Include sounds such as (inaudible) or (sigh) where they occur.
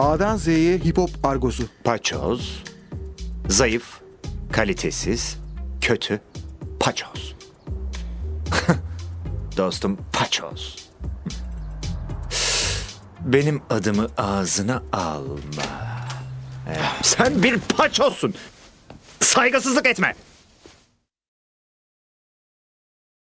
A'dan Z'ye hip hop argosu. Paçoz, zayıf, kalitesiz, kötü, paçoz. (laughs) Dostum paçoz. Benim adımı ağzına alma. Sen bir paçozsun. Saygısızlık etme.